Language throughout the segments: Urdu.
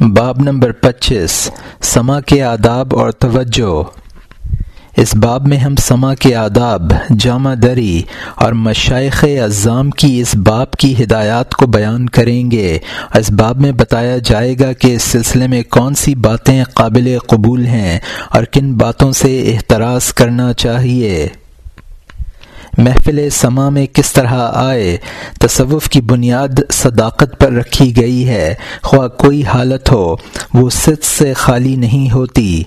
باب نمبر پچیس سما کے آداب اور توجہ۔ اس باب میں ہم سما کے آداب، جامع دری اور مشائق اعظام کی اس باب کی ہدایات کو بیان کریں گے۔ اس باب میں بتایا جائے گا کہ اس سلسلے میں کون سی باتیں قابل قبول ہیں اور کن باتوں سے احتراز کرنا چاہیے۔ محفل سما میں کس طرح آئے؟ تصوف کی بنیاد صداقت پر رکھی گئی ہے۔ خواہ کوئی حالت ہو، وہ صد سے خالی نہیں ہوتی۔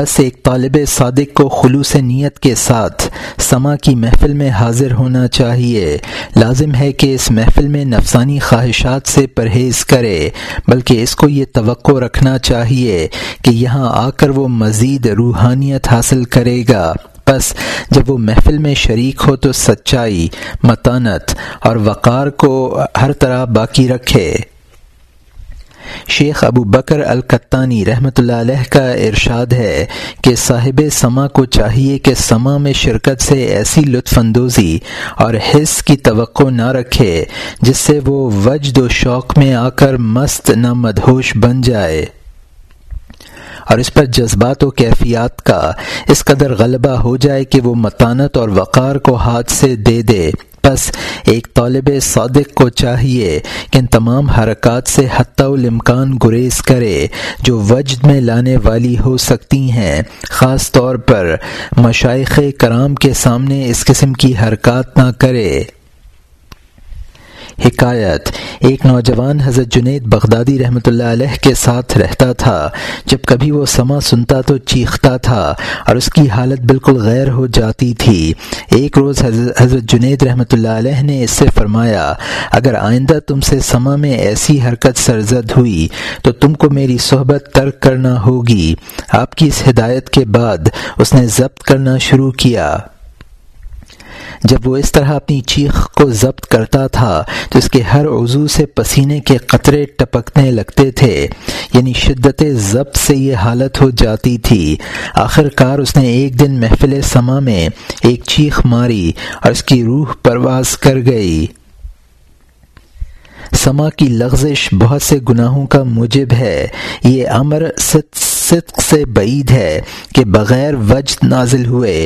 بس ایک طالب صادق کو خلوص نیت کے ساتھ سما کی محفل میں حاضر ہونا چاہیے۔ لازم ہے کہ اس محفل میں نفسانی خواہشات سے پرہیز کرے، بلکہ اس کو یہ توقع رکھنا چاہیے کہ یہاں آ کر وہ مزید روحانیت حاصل کرے گا۔ بس جب وہ محفل میں شریک ہو تو سچائی، متانت اور وقار کو ہر طرح باقی رکھے۔ شیخ ابو بکر القطانی رحمۃ اللہ علیہ کا ارشاد ہے کہ صاحب سما کو چاہیے کہ سما میں شرکت سے ایسی لطف اندوزی اور حص کی توقع نہ رکھے، جس سے وہ وجد و شوق میں آ کر مست نہ مدہوش بن جائے۔ اور اس پر جذبات و کیفیات کا اس قدر غلبہ ہو جائے کہ وہ متانت اور وقار کو ہاتھ سے دے دے۔ بس ایک طالب صادق کو چاہیے کہ ان تمام حرکات سے حتی الامکان گریز کرے جو وجد میں لانے والی ہو سکتی ہیں۔ خاص طور پر مشائق کرام کے سامنے اس قسم کی حرکات نہ کرے۔ حکایت۔ ایک نوجوان حضرت جنید بغدادی رحمۃ اللہ علیہ کے ساتھ رہتا تھا۔ جب کبھی وہ سما سنتا تو چیختا تھا اور اس کی حالت بالکل غیر ہو جاتی تھی۔ ایک روز حضرت جنید رحمۃ اللہ علیہ نے اس سے فرمایا، اگر آئندہ تم سے سما میں ایسی حرکت سرزد ہوئی تو تم کو میری صحبت ترک کرنا ہوگی۔ آپ کی اس ہدایت کے بعد اس نے ضبط کرنا شروع کیا۔ جب وہ اس طرح اپنی چیخ کو ضبط کرتا تھا تو اس کے ہر عضو سے پسینے کے قطرے ٹپکنے لگتے تھے یعنی شدت ضبط سے یہ حالت ہو جاتی تھی۔ آخر کار اس نے ایک دن محفل سما میں ایک چیخ ماری اور اس کی روح پرواز کر گئی۔ سما کی لغزش بہت سے گناہوں کا موجب ہے۔ یہ امر ست صدق سے بعید ہے کہ بغیر وجد نازل ہوئے،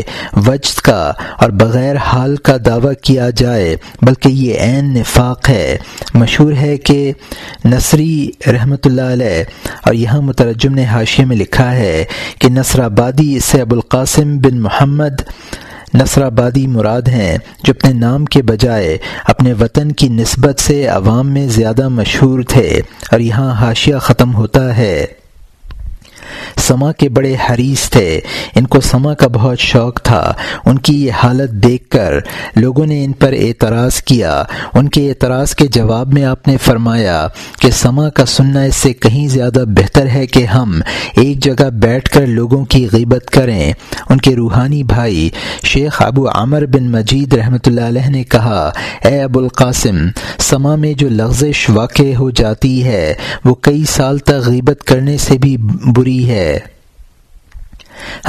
وجد کا اور بغیر حال کا دعویٰ کیا جائے، بلکہ یہ عین نفاق ہے۔ مشہور ہے کہ نصری رحمۃ اللہ علیہ، اور یہاں مترجم نے حاشیے میں لکھا ہے کہ نصر آبادی اسے ابو القاسم بن محمد نصر آبادی مراد ہیں، جو اپنے نام کے بجائے اپنے وطن کی نسبت سے عوام میں زیادہ مشہور تھے، اور یہاں حاشیہ ختم ہوتا ہے۔ سما کے بڑے حریث تھے۔ ان کو سما کا بہت شوق تھا۔ ان کی یہ حالت دیکھ کر لوگوں نے ان پر اعتراض کیا۔ ان کے اعتراض کے جواب میں آپ نے فرمایا کہ سما کا سننا اس سے کہیں زیادہ بہتر ہے کہ ہم ایک جگہ بیٹھ کر لوگوں کی غیبت کریں۔ ان کے روحانی بھائی شیخ ابو عمر بن مجید رحمۃ اللہ علیہ نے کہا، اے ابو القاسم، سما میں جو لغزش واقع ہو جاتی ہے، وہ کئی سال تک غیبت کرنے سے بھی بری ہے۔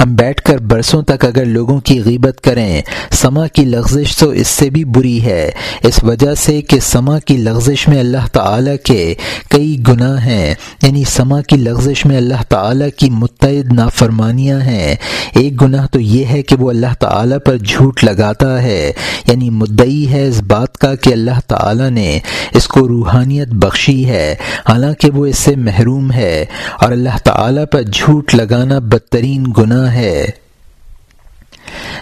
ہم بیٹھ کر برسوں تک اگر لوگوں کی غیبت کریں سما کی لغزش تو اس سے بھی بری ہے۔ اس وجہ سے کہ سما کی لغزش میں اللہ تعالی کے کئی گناہ ہیں۔ یعنی سما کی لغزش میں اللہ تعالی کی متعد نافرمانیاں ہیں۔ ایک گناہ تو یہ ہے کہ وہ اللہ تعالی پر جھوٹ لگاتا ہے۔ یعنی مدعی ہے اس بات کا کہ اللہ تعالی نے اس کو روحانیت بخشی ہے۔ حالانکہ وہ اس سے محروم ہے اور اللہ تعالی پر جھوٹ لگانا بدترین گناہ ہے۔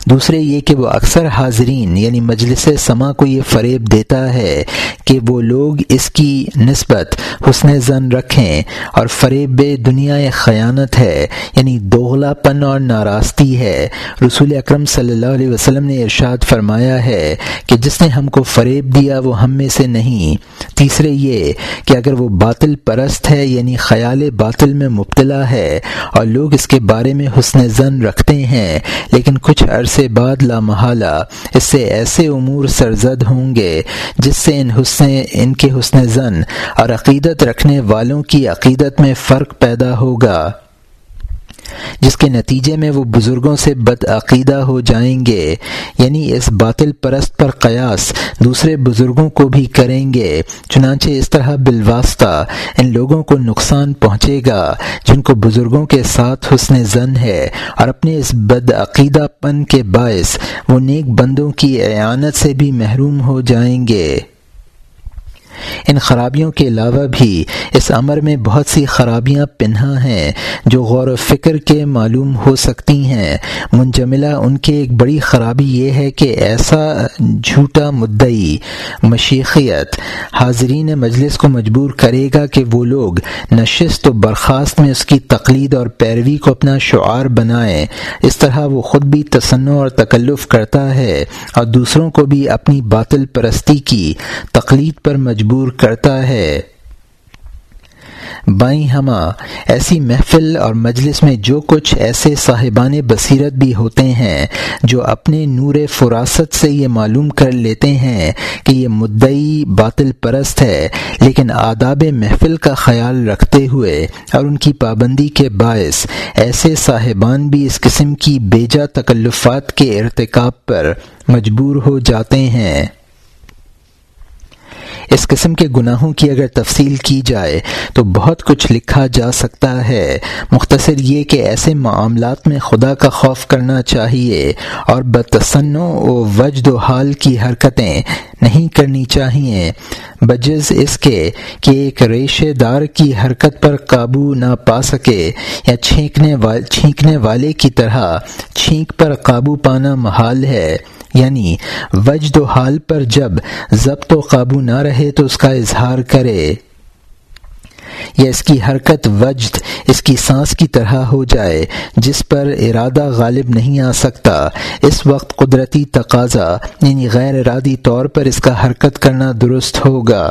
دوسرے یہ کہ وہ اکثر حاضرین یعنی مجلس سما کو یہ فریب دیتا ہے کہ وہ لوگ اس کی نسبت حسن زن رکھیں اور فریب بے دنیا خیانت ہے یعنی دوغلا پن اور ناراستی ہے۔ رسول اکرم صلی اللہ علیہ وسلم نے ارشاد فرمایا ہے کہ جس نے ہم کو فریب دیا وہ ہم میں سے نہیں۔ تیسرے یہ کہ اگر وہ باطل پرست ہے یعنی خیال باطل میں مبتلا ہے اور لوگ اس کے بارے میں حسن زن رکھتے ہیں، لیکن کچھ کچھ عرصے بعد لا محالہ، اس سے ایسے امور سرزد ہوں گے جس سے ان حسن، ان کے حسن زن اور عقیدت رکھنے والوں کی عقیدت میں فرق پیدا ہوگا۔ جس کے نتیجے میں وہ بزرگوں سے بدعقیدہ ہو جائیں گے یعنی اس باطل پرست پر قیاس دوسرے بزرگوں کو بھی کریں گے، چنانچہ اس طرح بالواسطہ ان لوگوں کو نقصان پہنچے گا جن کو بزرگوں کے ساتھ حسن زن ہے اور اپنے اس بدعقیدہ پن کے باعث وہ نیک بندوں کی اعانت سے بھی محروم ہو جائیں گے۔ ان خرابیوں کے علاوہ بھی اس عمر میں بہت سی خرابیاں پنہا ہیں جو غور و فکر کے معلوم ہو سکتی ہیں۔ منجملہ ان کے ایک بڑی خرابی یہ ہے کہ ایسا جھوٹا مدعی مشیخیت حاضرین مجلس کو مجبور کرے گا کہ وہ لوگ نشست و برخاست میں اس کی تقلید اور پیروی کو اپنا شعار بنائیں۔ اس طرح وہ خود بھی تصنع اور تکلف کرتا ہے اور دوسروں کو بھی اپنی باطل پرستی کی تقلید پر مجبور مجبور کرتا ہے۔ بائیں ہما، ایسی محفل اور مجلس میں جو کچھ ایسے صاحبان بصیرت بھی ہوتے ہیں، جو اپنے نور فراست سے یہ معلوم کر لیتے ہیں کہ یہ مدعی باطل پرست ہے، لیکن آداب محفل کا خیال رکھتے ہوئے اور ان کی پابندی کے باعث ایسے صاحبان بھی اس قسم کی بیجا تکلفات کے ارتکاب پر مجبور ہو جاتے ہیں۔ اس قسم کے گناہوں کی اگر تفصیل کی جائے تو بہت کچھ لکھا جا سکتا ہے۔ مختصر یہ کہ ایسے معاملات میں خدا کا خوف کرنا چاہیے اور بتسن و وجد و حال کی حرکتیں نہیں کرنی چاہیے۔ بجز اس کے کہ ایک ریشے دار کی حرکت پر قابو نہ پا سکے یا چھینکنے چھینکنے والے کی طرح چھینک پر قابو پانا محال ہے۔ یعنی وجد و حال پر جب ضبط و قابو نہ رہے تو اس کا اظہار کرے۔ یا اس کی حرکت وجد، اس کی سانس کی طرح ہو جائے، جس پر ارادہ غالب نہیں آ سکتا۔ اس وقت قدرتی تقاضا یعنی غیر ارادی طور پر اس کا حرکت کرنا درست ہوگا۔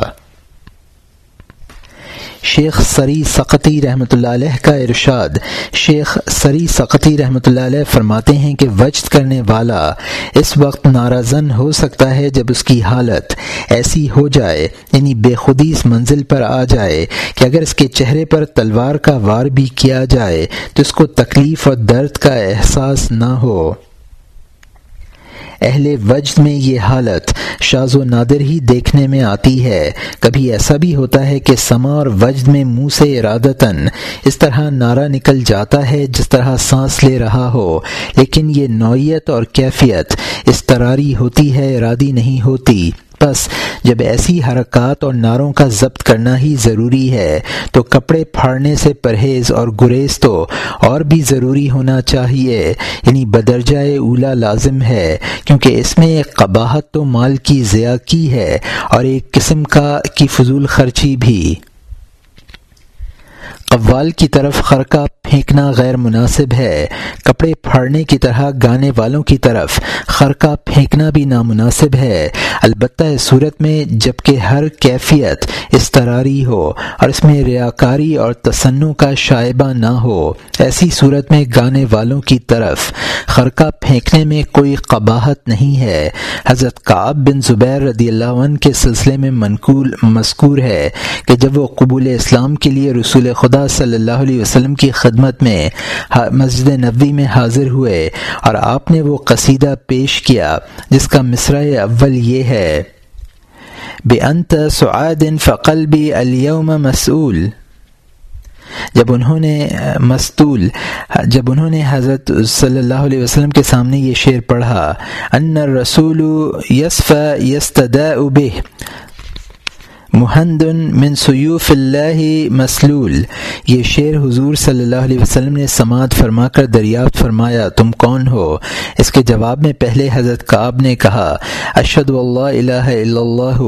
شیخ سری سقطی رحمۃ اللہ علیہ کا ارشاد۔ شیخ سری سقطی رحمۃ اللہ علیہ فرماتے ہیں کہ وجد کرنے والا اس وقت ناراضن ہو سکتا ہے جب اس کی حالت ایسی ہو جائے یعنی بے خودی اس منزل پر آ جائے کہ اگر اس کے چہرے پر تلوار کا وار بھی کیا جائے تو اس کو تکلیف اور درد کا احساس نہ ہو۔ اہل وجد میں یہ حالت شاز و نادر ہی دیکھنے میں آتی ہے۔ کبھی ایسا بھی ہوتا ہے کہ سما اور وجد میں منہ سے ارادتاً اس طرح نعرہ نکل جاتا ہے جس طرح سانس لے رہا ہو، لیکن یہ نوعیت اور کیفیت اس طراری ہوتی ہے، ارادی نہیں ہوتی۔ بس جب ایسی حرکات اور نعروں کا ضبط کرنا ہی ضروری ہے، تو کپڑے پھاڑنے سے پرہیز اور گریز تو اور بھی ضروری ہونا چاہیے۔ یعنی بدرجۂ اولا لازم ہے، کیونکہ اس میں ایک قباحت تو مال کی ضیاع کی ہے اور ایک قسم کا کی فضول خرچی بھی۔ قوال کی طرف خرقہ پھینکنا غیر مناسب ہے۔ کپڑے پھاڑنے کی طرح گانے والوں کی طرف خرقہ پھینکنا بھی نامناسب ہے۔ البتہ اس صورت میں جبکہ ہر کیفیت استراری ہو اور اس میں ریاکاری اور تصنع کا شائبہ نہ ہو، ایسی صورت میں گانے والوں کی طرف خرقہ پھینکنے میں کوئی قباحت نہیں ہے۔ حضرت کعب بن زبیر رضی اللہ عنہ کے سلسلے میں منقول، مذکور ہے کہ جب وہ قبول اسلام کے لیے رسول خدا صلی اللہ علیہ وسلم کی خدمت میں مسجد نبوی میں حاضر ہوئے اور آپ نے وہ قصیدہ پیش کیا جس کا مصرع اول یہ ہے بے انت سعاد فقلبی اليوم مسئول۔ جب انہوں نے مستول جب انہوں نے حضرت صلی اللہ علیہ وسلم کے سامنے یہ شعر پڑھا، ان رسول یسف یستد ابہ محند من سیوف اللہ مسلول۔ یہ شعر حضور صلی اللہ علیہ وسلم نے سماعت فرما کر دریافت فرمایا، تم کون ہو؟ اس کے جواب میں پہلے حضرت کعب نے کہا اشد اللہ الہ الا اللہ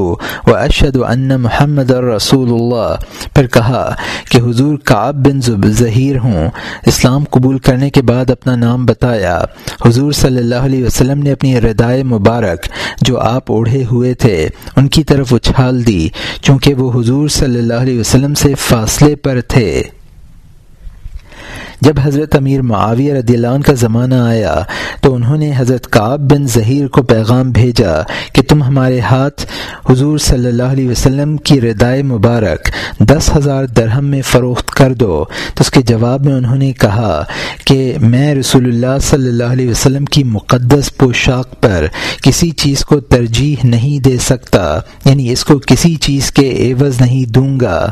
و اشد ان محمد الرسول اللہ۔ پھر کہا کہ حضور کعب بن ظہیر ہوں۔ اسلام قبول کرنے کے بعد اپنا نام بتایا۔ حضور صلی اللہ علیہ وسلم نے اپنی ردائے مبارک جو آپ اوڑھے ہوئے تھے، ان کی طرف اچھال دی۔ چونکہ وہ حضور صلی اللہ علیہ وسلم سے فاصلے پر تھے۔ جب حضرت امیر معاویہ رضی اللہ عنہ کا زمانہ آیا تو انہوں نے حضرت کعب بن ظہیر کو پیغام بھیجا کہ تم ہمارے ہاتھ حضور صلی اللہ علیہ وسلم کی ردائے مبارک دس ہزار درہم میں فروخت کر دو۔ تو اس کے جواب میں انہوں نے کہا کہ میں رسول اللہ صلی اللہ علیہ وسلم کی مقدس پوشاک پر کسی چیز کو ترجیح نہیں دے سکتا یعنی اس کو کسی چیز کے عوض نہیں دوں گا۔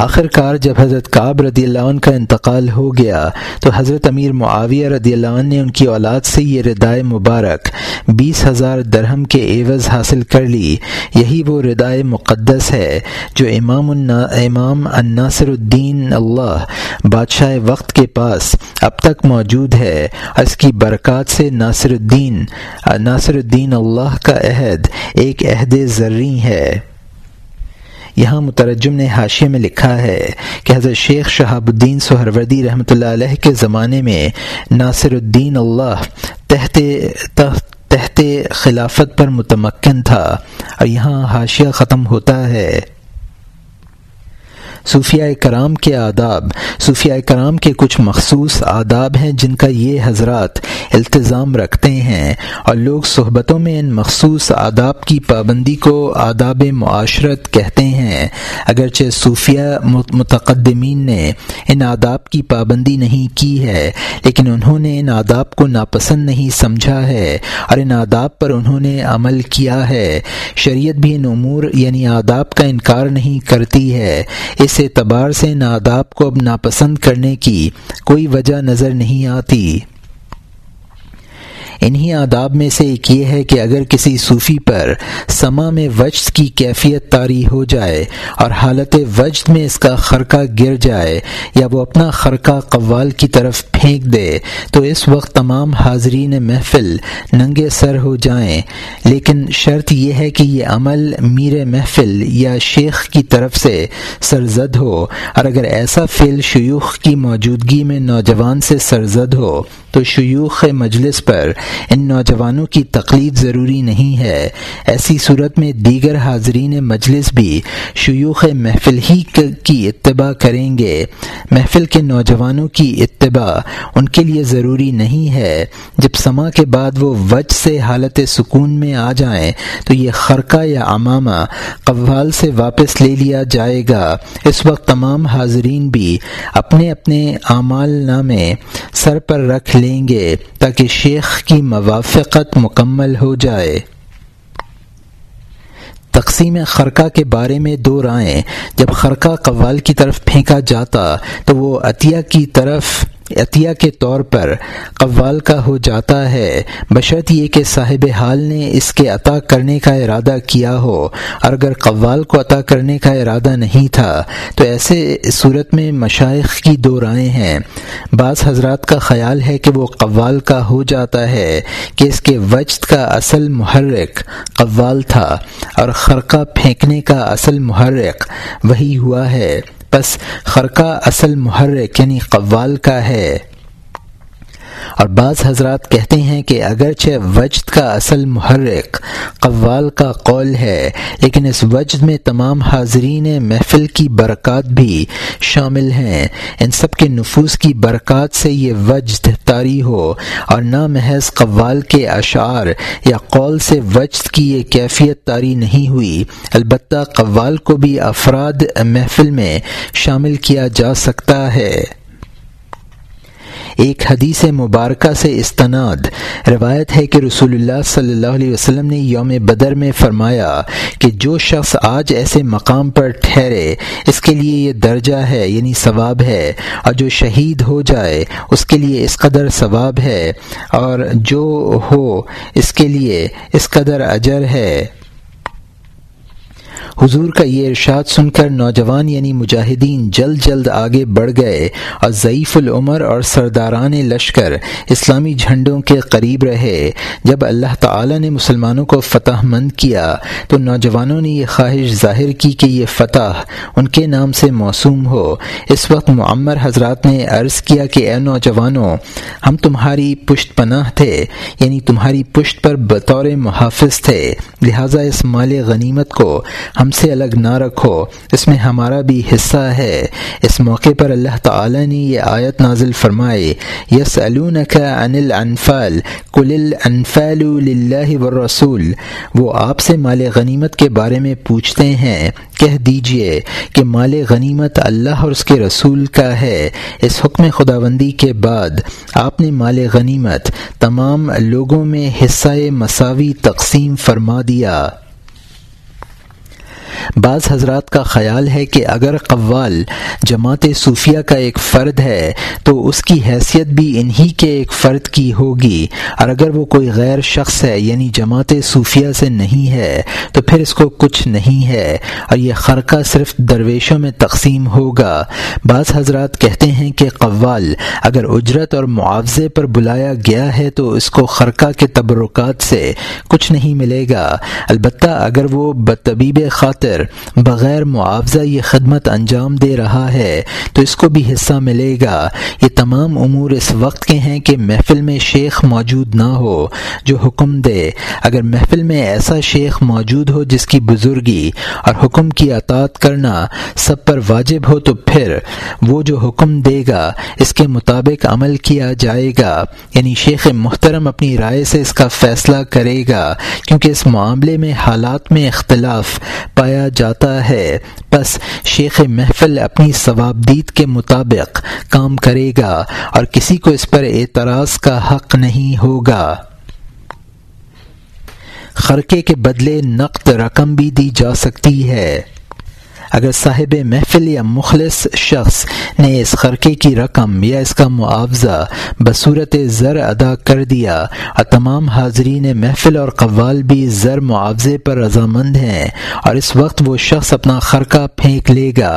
آخر کار جب حضرت کعب رضی اللہ عنہ کا انتقال ہو گیا تو حضرت امیر معاویہ رضی اللہ عنہ نے ان کی اولاد سے یہ ردائے مبارک بیس ہزار درہم کے عوض حاصل کر لی۔ یہی وہ ردائے مقدس ہے جو امام النا، امام الناصر الدین اللہ بادشاہ وقت کے پاس اب تک موجود ہے۔ اور اس کی برکات سے ناصر الدین ناصر الدین اللہ کا عہد ایک عہد زرعی ہے۔ یہاں مترجم نے حاشیے میں لکھا ہے کہ حضرت شیخ شہاب الدین سہروردی رحمۃ اللہ علیہ کے زمانے میں ناصر الدین اللہ تحت تحت خلافت پر متمکن تھا اور یہاں حاشیہ ختم ہوتا ہے۔ صوفیہ کرام کے آداب صوفیہ کرام کے کچھ مخصوص آداب ہیں جن کا یہ حضرات التظام رکھتے ہیں اور لوگ صحبتوں میں ان مخصوص آداب کی پابندی کو آداب معاشرت کہتے ہیں۔ اگرچہ صوفیہ متقدمین نے ان آداب کی پابندی نہیں کی ہے، لیکن انہوں نے ان آداب کو ناپسند نہیں سمجھا ہے اور ان آداب پر انہوں نے عمل کیا ہے۔ شریعت بھی ان امور یعنی آداب کا انکار نہیں کرتی ہے۔ اس اعتبار سے ان آداب کو اب ناپسند کرنے کی کوئی وجہ نظر نہیں آتی۔ انہی آداب میں سے ایک یہ ہے کہ اگر کسی صوفی پر سما میں وجد کی کیفیت طاری ہو جائے اور حالت وجد میں اس کا خرقہ گر جائے یا وہ اپنا خرقہ قوال کی طرف پھینک دے، تو اس وقت تمام حاضرین محفل ننگے سر ہو جائیں۔ لیکن شرط یہ ہے کہ یہ عمل میر محفل یا شیخ کی طرف سے سرزد ہو۔ اور اگر ایسا فعل شیوخ کی موجودگی میں نوجوان سے سرزد ہو، تو شیوخ مجلس پر ان نوجوانوں کی تقلید ضروری نہیں ہے۔ ایسی صورت میں دیگر حاضرین مجلس بھی شیوخ محفل ہی کی اتباع کریں گے۔ محفل کے نوجوانوں کی اتباع ان کے لیے ضروری نہیں ہے۔ جب سما کے بعد وہ وج سے حالت سکون میں آ جائیں تو یہ خرقہ یا امامہ قوال سے واپس لے لیا جائے گا۔ اس وقت تمام حاضرین بھی اپنے اپنے اعمال نامے سر پر رکھ لیں گے تاکہ شیخ کی موافقت مکمل ہو جائے۔ تقسیم خرقہ کے بارے میں دو رائیں۔ جب خرقہ قوال کی طرف پھینکا جاتا تو وہ عطیہ کی طرف عطیہ کے طور پر قوال کا ہو جاتا ہے۔ بشرط یہ کہ صاحب حال نے اس کے عطا کرنے کا ارادہ کیا ہو۔ اور اگر قوال کو عطا کرنے کا ارادہ نہیں تھا، تو ایسے صورت میں مشائق کی دو رائے ہیں۔ بعض حضرات کا خیال ہے کہ وہ قوال کا ہو جاتا ہے کہ اس کے وجد کا اصل محرک قوال تھا اور خرقہ پھینکنے کا اصل محرک وہی ہوا ہے۔ بس خرقہ اصل محرک یعنی قوال کا ہے۔ اور بعض حضرات کہتے ہیں کہ اگرچہ وجد کا اصل محرک قوال کا قول ہے، لیکن اس وجد میں تمام حاضرین محفل کی برکات بھی شامل ہیں۔ ان سب کے نفوذ کی برکات سے یہ وجد طاری ہو اور نہ محض قوال کے اشعار یا قول سے وجد کی یہ کیفیت طاری نہیں ہوئی۔ البتہ قوال کو بھی افراد محفل میں شامل کیا جا سکتا ہے۔ ایک حدیث مبارکہ سے استناد۔ روایت ہے کہ رسول اللہ صلی اللہ علیہ وسلم نے یوم بدر میں فرمایا کہ جو شخص آج ایسے مقام پر ٹھہرے، اس کے لیے یہ درجہ ہے یعنی ثواب ہے۔ اور جو شہید ہو جائے، اس کے لیے اس قدر ثواب ہے۔ اور جو ہو، اس کے لیے اس قدر اجر ہے۔ حضور کا یہ ارشاد سن کر نوجوان یعنی مجاہدین جلد جلد آگے بڑھ گئے اور ضعیف العمر اور سرداران لشکر اسلامی جھنڈوں کے قریب رہے۔ جب اللہ تعالی نے مسلمانوں کو فتح مند کیا، تو نوجوانوں نے یہ خواہش ظاہر کی کہ یہ فتح ان کے نام سے موسوم ہو۔ اس وقت معمر حضرات نے عرض کیا کہ اے نوجوانوں، ہم تمہاری پشت پناہ تھے یعنی تمہاری پشت پر بطور محافظ تھے، لہٰذا اس مال غنیمت کو ہم سے الگ نہ رکھو۔ اس میں ہمارا بھی حصہ ہے۔ اس موقع پر اللہ تعالی نے یہ آیت نازل فرمائے یس انل انفال کل الفیل اللہ و رسول وہ آپ سے مال غنیمت کے بارے میں پوچھتے ہیں۔ کہہ دیجیے کہ مال غنیمت اللہ اور اس کے رسول کا ہے۔ اس حکم خداوندی کے بعد آپ نے مال غنیمت تمام لوگوں میں حصہ مساوی تقسیم فرما دیا۔ بعض حضرات کا خیال ہے کہ اگر قوال جماعت صوفیہ کا ایک فرد ہے، تو اس کی حیثیت بھی انہی کے ایک فرد کی ہوگی۔ اور اگر وہ کوئی غیر شخص ہے یعنی جماعت صوفیہ سے نہیں ہے، تو پھر اس کو کچھ نہیں ہے۔ اور یہ خرقہ صرف درویشوں میں تقسیم ہوگا۔ بعض حضرات کہتے ہیں کہ قوال اگر اجرت اور معاوضے پر بلایا گیا ہے، تو اس کو خرقہ کے تبرکات سے کچھ نہیں ملے گا۔ البتہ اگر وہ بطبیب خاطر بغیر معاوضہ یہ خدمت انجام دے رہا ہے، تو اس کو بھی حصہ ملے گا۔ یہ تمام امور اس وقت کے ہیں کہ محفل میں شیخ موجود نہ ہو، جو حکم دے۔ اگر محفل میں ایسا شیخ موجود ہو جس کی بزرگی اور حکم کی اطاعت کرنا سب پر واجب ہو، تو پھر وہ جو حکم دے گا، اس کے مطابق عمل کیا جائے گا۔ یعنی شیخ محترم اپنی رائے سے اس کا فیصلہ کرے گا، کیونکہ اس معاملے میں حالات میں اختلاف پایا جاتا ہے۔ بس شیخ محفل اپنی ثوابدید کے مطابق کام کرے گا اور کسی کو اس پر اعتراض کا حق نہیں ہوگا۔ خرقے کے بدلے نقد رقم بھی دی جا سکتی ہے۔ اگر صاحب محفل یا مخلص شخص نے اس خرقے کی رقم یا اس کا معاوضہ بصورت زر ادا کر دیا، اور تمام حاضرین محفل اور قوال بھی زر معاوضے پر رضامند ہیں، اور اس وقت وہ شخص اپنا خرقہ پھینک لے گا۔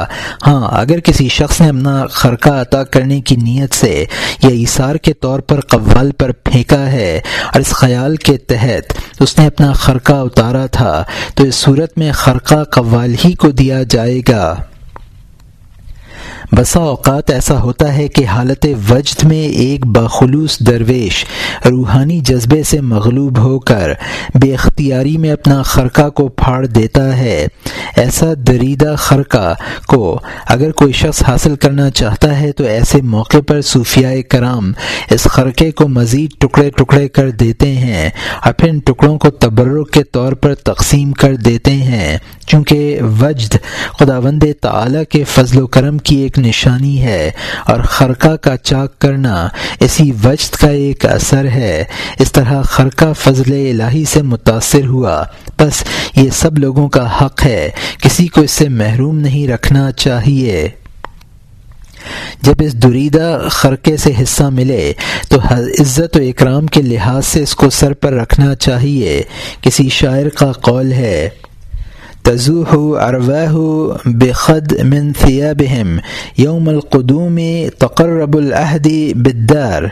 ہاں اگر کسی شخص نے اپنا خرقہ عطا کرنے کی نیت سے یا اثار کے طور پر قوال پر پھینکا ہے، اور اس خیال کے تحت اس نے اپنا خرقہ اتارا تھا، تو اس صورت میں خرقہ قوال ہی کو دیا جائے جائے گا۔ بسا اوقات ایسا ہوتا ہے کہ حالت وجد میں ایک بخلوص درویش روحانی جذبے سے مغلوب ہو کر بے اختیاری میں اپنا خرقہ کو پھاڑ دیتا ہے۔ ایسا دریدہ خرقہ کو اگر کوئی شخص حاصل کرنا چاہتا ہے تو ایسے موقع پر صوفیائے کرام اس خرقے کو مزید ٹکڑے ٹکڑے کر دیتے ہیں اور پھر ان ٹکڑوں کو تبرک کے طور پر تقسیم کر دیتے ہیں۔ چونکہ وجد خداوند تعالی کے فضل و کرم کی ایک نشانی ہے اور خرقہ کا چاک کرنا اسی وجد کا ایک اثر ہے۔ اس طرح خرقہ فضل الہی سے متاثر ہوا۔ بس یہ سب لوگوں کا حق ہے۔ کسی کو اس سے محروم نہیں رکھنا چاہیے۔ جب اس دریدہ خرقے سے حصہ ملے تو عزت و اکرام کے لحاظ سے اس کو سر پر رکھنا چاہیے۔ کسی شاعر کا قول ہے۔ تزوح ارواہ بخد من ثيابهم. یوم القدوم تقرب العہد بالدار.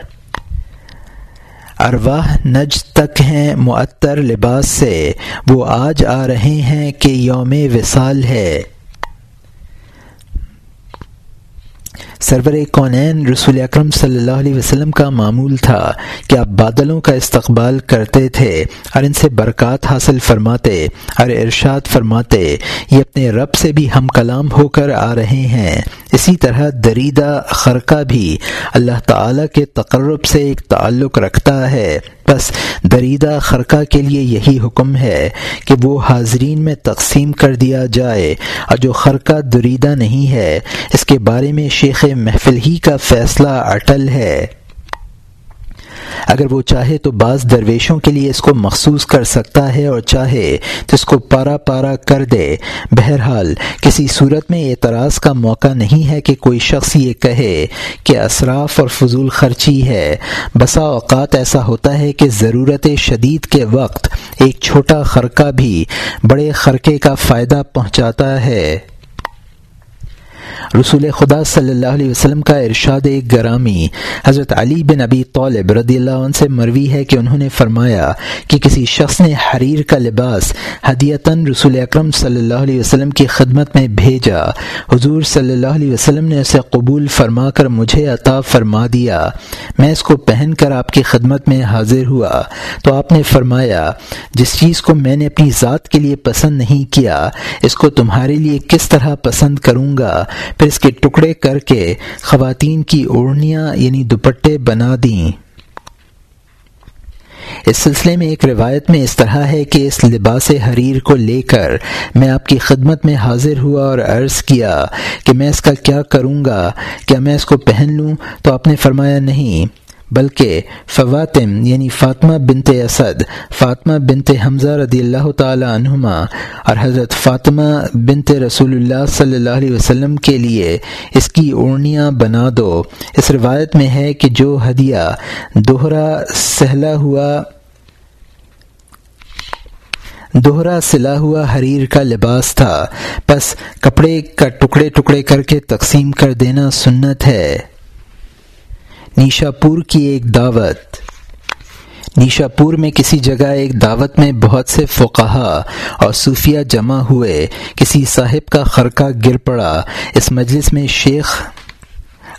ارواح نج تک ہیں معطر لباس سے. وہ آج آ رہے ہیں کہ یوم وصال ہے. سرور کونین رسول اکرم صلی اللہ علیہ وسلم کا معمول تھا کہ آپ بادلوں کا استقبال کرتے تھے اور ان سے برکات حاصل فرماتے اور ارشاد فرماتے، یہ اپنے رب سے بھی ہم کلام ہو کر آ رہے ہیں۔ اسی طرح دریدہ خرقہ بھی اللہ تعالی کے تقرب سے ایک تعلق رکھتا ہے۔ بس دریدہ خرقہ کے لیے یہی حکم ہے کہ وہ حاضرین میں تقسیم کر دیا جائے۔ اور جو خرقہ دریدہ نہیں ہے، اس کے بارے میں شیخ محفل ہی کا فیصلہ اٹل ہے۔ اگر وہ چاہے تو بعض درویشوں کے لیے اس کو مخصوص کر سکتا ہے اور چاہے تو اس کو پارا پارا کر دے۔ بہرحال، کسی صورت میں اعتراض کا موقع نہیں ہے کہ کوئی شخص یہ کہے کہ اصراف اور فضول خرچی ہے۔ بسا اوقات ایسا ہوتا ہے کہ ضرورت شدید کے وقت ایک چھوٹا خرقہ بھی بڑے خرقے کا فائدہ پہنچاتا ہے۔ رسول خدا صلی اللہ علیہ وسلم کا ارشاد گرامی حضرت علی بن ابی طالب رضی اللہ عنہ سے مروی ہے کہ انہوں نے فرمایا کہ کسی شخص نے حریر کا لباس ہدیتاً رسول اکرم صلی اللہ علیہ وسلم کی خدمت میں بھیجا۔ حضور صلی اللہ علیہ وسلم نے اسے قبول فرما کر مجھے عطا فرما دیا۔ میں اس کو پہن کر آپ کی خدمت میں حاضر ہوا۔ تو آپ نے فرمایا، جس چیز کو میں نے اپنی ذات کے لیے پسند نہیں کیا، اس کو تمہارے لیے کس طرح پسند کروں گا؟ پھر اس کے ٹکڑے کر کے خواتین کی اوڑھنیاں یعنی دوپٹے بنا دیں۔ اس سلسلے میں ایک روایت میں اس طرح ہے کہ اس لباس حریر کو لے کر میں آپ کی خدمت میں حاضر ہوا اور عرض کیا کہ میں اس کا کیا کروں گا؟ کیا میں اس کو پہن لوں؟ تو آپ نے فرمایا نہیں۔ بلکہ فواتم یعنی فاطمہ بنت اسد، فاطمہ بنت حمزہ رضی اللہ تعالی عنہما اور حضرت فاطمہ بنت رسول اللہ صلی اللہ علیہ وسلم کے لیے اس کی اوڑنیاں بنا دو۔ اس روایت میں ہے کہ جو ہدیہ دوہرا سہلا ہوا، دوہرا سلا ہوا حریر کا لباس تھا۔ بس کپڑے کا ٹکڑے ٹکڑے کر کے تقسیم کر دینا سنت ہے۔ نیشاپور کی ایک دعوت۔ نیشاپور میں کسی جگہ ایک دعوت میں بہت سے فقہا اور صوفیہ جمع ہوئے، کسی صاحب کا خرقہ گر پڑا۔ اس مجلس میں شیخ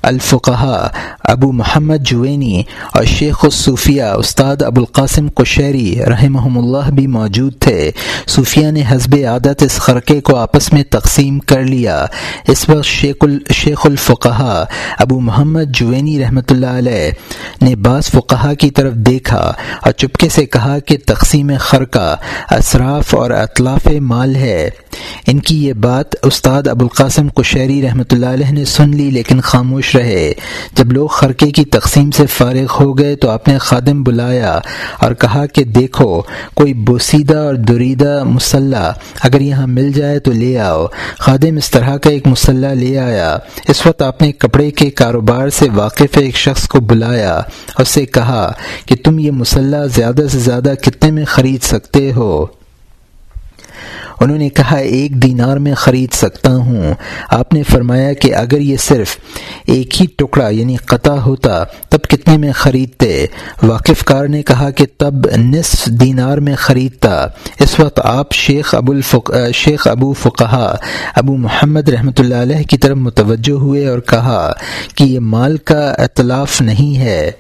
الفقہ ابو محمد جوینی اور شیخ الصوفیہ استاد ابو القاسم قشیری رحمہ اللہ بھی موجود تھے۔ صوفیہ نے حزب عادت اس خرقے کو آپس میں تقسیم کر لیا۔ اس وقت شیخ شیخ الفقہ ابو محمد جوینی رحمۃ اللہ علیہ نے بعض فقہ کی طرف دیکھا اور چپکے سے کہا کہ تقسیم خرقہ، اصراف اور اطلاف مال ہے۔ ان کی یہ بات استاد ابو القاسم قشیری رحمۃ اللہ علیہ نے سن لی لیکن خاموش رہے۔ جب لوگ خرقے کی تقسیم سے فارغ ہو گئے تو آپ نے خادم بلایا اور کہا کہ دیکھو، کوئی بوسیدہ اور دریدہ مسلح اگر یہاں مل جائے تو لے آؤ۔ خادم اس طرح کا ایک مسلح لے آیا۔ اس وقت آپ نے کپڑے کے کاروبار سے واقف ایک شخص کو بلایا اور سے کہا کہ تم یہ مسلح زیادہ سے زیادہ کتنے میں خرید سکتے ہو؟ انہوں نے کہا، ایک دینار میں خرید سکتا ہوں۔ آپ نے فرمایا کہ اگر یہ صرف ایک ہی ٹکڑا یعنی قطع ہوتا، تب کتنے میں خریدتے؟ واقف کار نے کہا کہ تب نصف دینار میں خریدتا۔ اس وقت آپ شیخ ابو الفق، شیخ ابو فقہ ابو محمد رحمۃ اللہ علیہ کی طرف متوجہ ہوئے اور کہا کہ یہ مال کا اطلاف نہیں ہے۔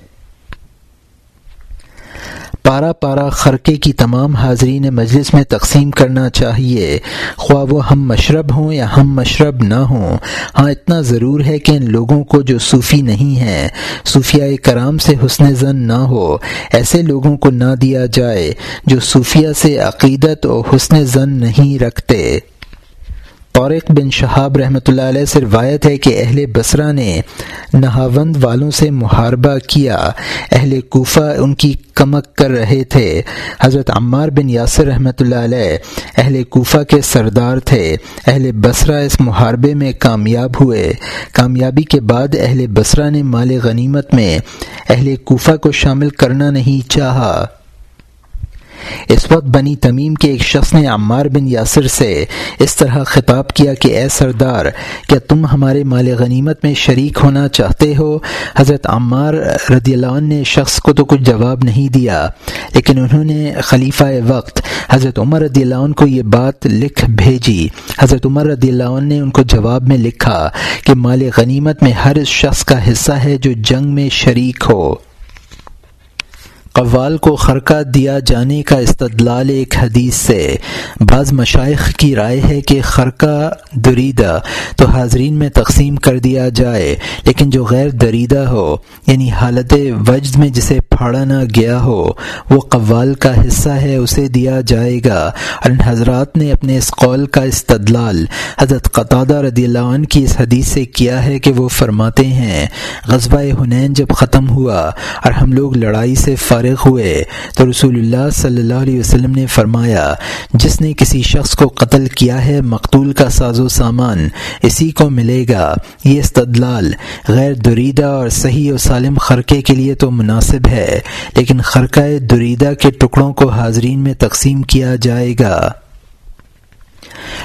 پارا پارا خرقے کی تمام حاضرین مجلس میں تقسیم کرنا چاہیے۔ خواہ وہ ہم مشرب ہوں یا ہم مشرب نہ ہوں ہاں اتنا ضرور ہے کہ ان لوگوں کو جو صوفی نہیں ہیں صوفیہ کرام سے حسن زن نہ ہو، ایسے لوگوں کو نہ دیا جائے جو صوفیہ سے عقیدت اور حسن زن نہیں رکھتے۔ طورق بن شہاب رحمۃ اللہ علیہ سے روایت ہے کہ اہل بصرہ نے نہاوند والوں سے محاربہ کیا۔ اہل کوفہ ان کی کمک کر رہے تھے۔ حضرت عمار بن یاسر رحمۃ اللہ علیہ اہل کوفہ کے سردار تھے۔ اہل بصرہ اس محاربے میں کامیاب ہوئے۔ کامیابی کے بعد اہل بصرہ نے مال غنیمت میں اہل کوفہ کو شامل کرنا نہیں چاہا۔ اس وقت بنی تمیم کے ایک شخص نے عمار بن یاسر سے اس طرح خطاب کیا کہ اے سردار، کیا تم ہمارے مال غنیمت میں شریک ہونا چاہتے ہو؟ حضرت عمار رضی اللہ عنہ نے شخص کو تو کچھ جواب نہیں دیا، لیکن انہوں نے خلیفہ وقت حضرت عمر رضی اللہ عنہ کو یہ بات لکھ بھیجی۔ حضرت عمر رضی اللہ عنہ نے ان کو جواب میں لکھا کہ مال غنیمت میں ہر اس شخص کا حصہ ہے جو جنگ میں شریک ہو۔ قوال کو خرقہ دیا جانے کا استدلال ایک حدیث سے۔ بعض مشائق کی رائے ہے کہ خرقہ دریدہ تو حاضرین میں تقسیم کر دیا جائے، لیکن جو غیر دریدہ ہو یعنی حالت وجد میں جسے پھاڑا نہ گیا ہو، وہ قوال کا حصہ ہے، اسے دیا جائے گا۔ اور ان حضرات نے اپنے اس قول کا استدلال۔ حضرت قطادہ رضی اللہ عنہ کی اس حدیث سے کیا ہے کہ وہ فرماتے ہیں غزبہ حنین جب ختم ہوا اور ہم لوگ لڑائی سے فارغ ہوئے، تو رسول اللہ صلی اللہ علیہ وسلم نے فرمایا، جس نے کسی شخص کو قتل کیا ہے، مقتول کا ساز و سامان اسی کو ملے گا۔ یہ استدلال غیر دریدہ اور صحیح و سالم خرقے کے لیے تو مناسب ہے۔ لیکن خرقہ دریدہ کے ٹکڑوں کو حاضرین میں تقسیم کیا جائے گا۔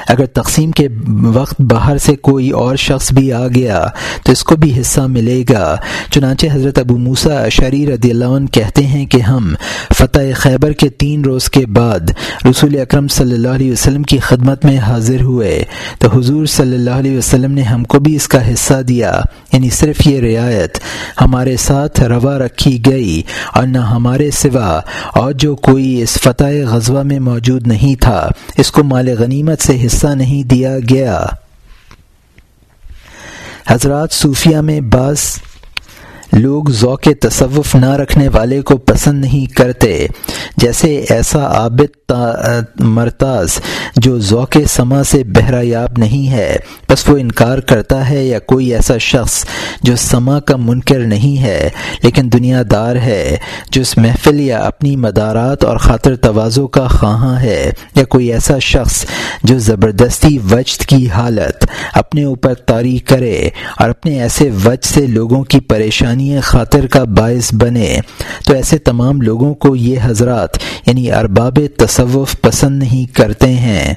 اگر تقسیم کے وقت باہر سے کوئی اور شخص بھی آ گیا تو اس کو بھی حصہ ملے گا۔ چنانچہ حضرت ابو موسا اشری رضی اللہ عنہ کہتے ہیں کہ ہم فتح خیبر کے تین روز کے بعد رسول اکرم صلی اللہ علیہ وسلم کی خدمت میں حاضر ہوئے تو حضور صلی اللہ علیہ وسلم نے ہم کو بھی اس کا حصہ دیا۔ یعنی صرف یہ رعایت ہمارے ساتھ روا رکھی گئی اور نہ ہمارے سوا اور جو کوئی اس فتح غزوہ میں موجود نہیں تھا، اس کو مال غنیم غنیمت سے حصہ نہیں دیا گیا۔ حضرات صوفیہ میں بعض لوگ ذوق تصوف نہ رکھنے والے کو پسند نہیں کرتے۔ جیسے ایسا عابد مرتاز جو ذوق سما سے بہرا یاب نہیں ہے، بس وہ انکار کرتا ہے یا کوئی ایسا شخص جو سما کا منکر نہیں ہے، لیکن دنیا دار ہے، جو اس محفل یا اپنی مدارات اور خاطر توازو کا خواہاں ہے، یا کوئی ایسا شخص جو زبردستی وجد کی حالت، اپنے اوپر طاری کرے اور اپنے ایسے وجہ سے لوگوں کی پریشانی یعنی خاطر کا باعث بنے۔ تو ایسے تمام لوگوں کو یہ حضرات یعنی ارباب تصوف پسند نہیں کرتے ہیں۔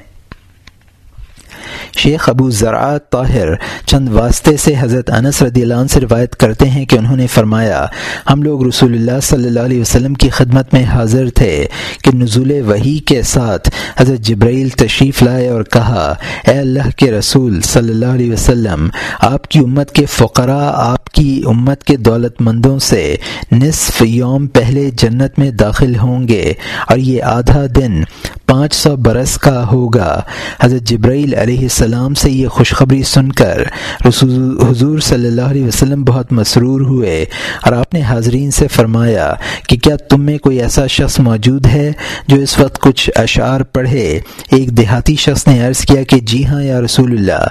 شیخ ابو زراعت طاہر چند واسطے سے حضرت انس رضی اللہ عنہ سے روایت کرتے ہیں کہ انہوں نے فرمایا، ہم لوگ رسول اللہ صلی اللہ علیہ وسلم کی خدمت میں حاضر تھے کہ نزول وحی کے ساتھ حضرت جبرائیل تشریف لائے اور کہا، اے اللہ کے رسول صلی اللہ علیہ وسلم، آپ کی امت کے فقراء، آپ کی امت کے دولت مندوں سے نصف یوم پہلے جنت میں داخل ہوں گے اور یہ آدھا دن پانچ سو برس کا ہوگا۔ حضرت جبرائیل علیہ السلام سے یہ خوشخبری سن کر رسول حضور صلی اللہ علیہ وسلم بہت مسرور ہوئے اور آپ نے حاضرین سے فرمایا کہ کیا تم میں کوئی ایسا شخص موجود ہے جو اس وقت کچھ اشعار پڑھے؟ ایک دیہاتی شخص نے عرض کیا کہ جی ہاں یا رسول اللہ۔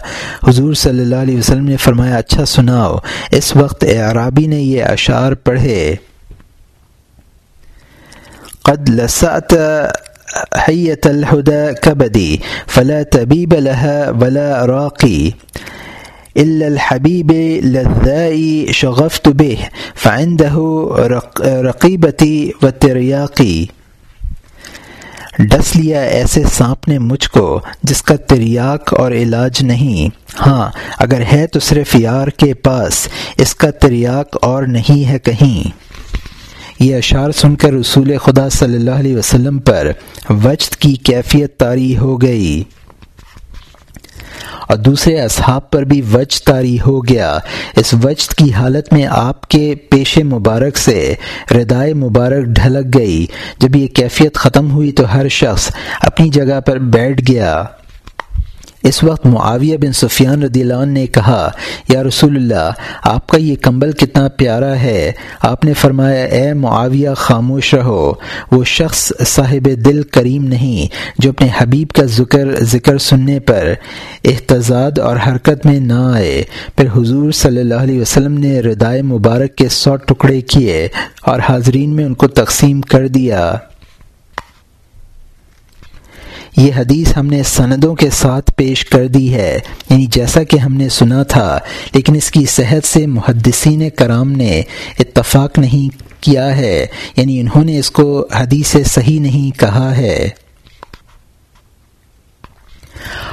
حضور صلی اللہ علیہ وسلم نے فرمایا اچھا سناؤ، اس وقت عرابی نے یہ اشعار پڑھے۔ قد لسعت حیت الہدا کبدی، فلا طبیب لها ولا راقی. إلا الحبيب للذائی شغفت به فعنده رقیبتی و تریاقی. ڈس لیا ایسے سانپ نے مجھ کو جس کا تریاق اور علاج نہیں۔ ہاں اگر ہے تو صرف یار کے پاس، اس کا تریاق اور نہیں ہے کہیں۔ یہ اشعار سن کر رسول خدا صلی اللہ علیہ وسلم پر وجد کی کیفیت طاری ہو گئی۔ اور دوسرے اصحاب پر بھی وجد طاری ہو گیا۔ اس وجد کی حالت میں آپ کے پیش مبارک سے ردائے مبارک ڈھلک گئی۔ جب یہ کیفیت ختم ہوئی تو ہر شخص اپنی جگہ پر بیٹھ گیا۔ اس وقت معاویہ بن سفیان رضی اللہ عنہ نے کہا، یا رسول اللہ، آپ کا یہ کمبل کتنا پیارا ہے۔ آپ نے فرمایا، اے معاویہ، خاموش رہو۔ وہ شخص صاحب دل کریم نہیں، جو اپنے حبیب کا ذکر ذکر سننے پر احتجاج اور حرکت میں نہ آئے۔ پھر حضور صلی اللہ علیہ وسلم نے ردائے مبارک کے سو ٹکڑے کیے اور حاضرین میں ان کو تقسیم کر دیا۔ یہ حدیث ہم نے سندوں کے ساتھ پیش کر دی ہے۔ یعنی جیسا کہ ہم نے سنا تھا، لیکن اس کی صحت سے محدثین کرام نے اتفاق نہیں کیا ہے۔ یعنی انہوں نے اس کو حدیث صحیح نہیں کہا ہے۔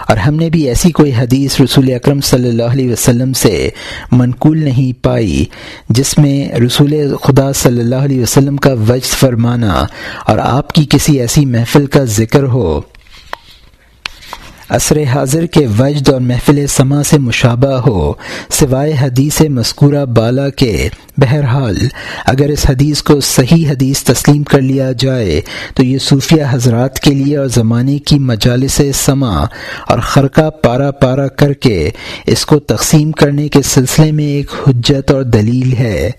اور ہم نے بھی ایسی کوئی حدیث رسول اکرم صلی اللہ علیہ وسلم سے منقول نہیں پائی، جس میں رسول خدا صلی اللہ علیہ وسلم کا وجد فرمانا اور آپ کی کسی ایسی محفل کا ذکر ہو۔ عصر حاضر کے وجد اور محفل سما سے مشابہ ہو، سوائے حدیث مذکورہ بالا کے۔ بہرحال، اگر اس حدیث کو صحیح حدیث تسلیم کر لیا جائے، تو یہ صوفیہ حضرات کے لیے اور زمانے کی مجالس سما اور خرقہ پارا پارا کر کے اس کو تقسیم کرنے کے سلسلے میں ایک حجت اور دلیل ہے۔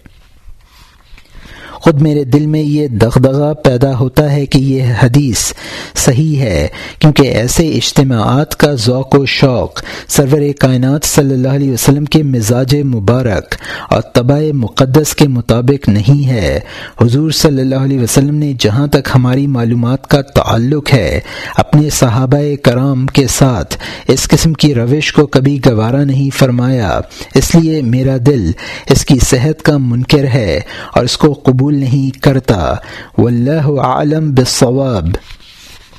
خود میرے دل میں یہ دغدغہ پیدا ہوتا ہے کہ یہ حدیث صحیح ہے، کیونکہ ایسے اجتماعات کا ذوق و شوق سرور کائنات صلی اللہ علیہ وسلم کے مزاج مبارک اور طبع مقدس کے مطابق نہیں ہے۔ حضور صلی اللہ علیہ وسلم نے جہاں تک ہماری معلومات کا تعلق ہے، اپنے صحابہ کرام کے ساتھ اس قسم کی روش کو کبھی گوارا نہیں فرمایا۔ اس لیے میرا دل اس کی صحت کا منکر ہے اور اس کو قبول قبول نہیں کرتا۔ واللہ عالم بالصواب۔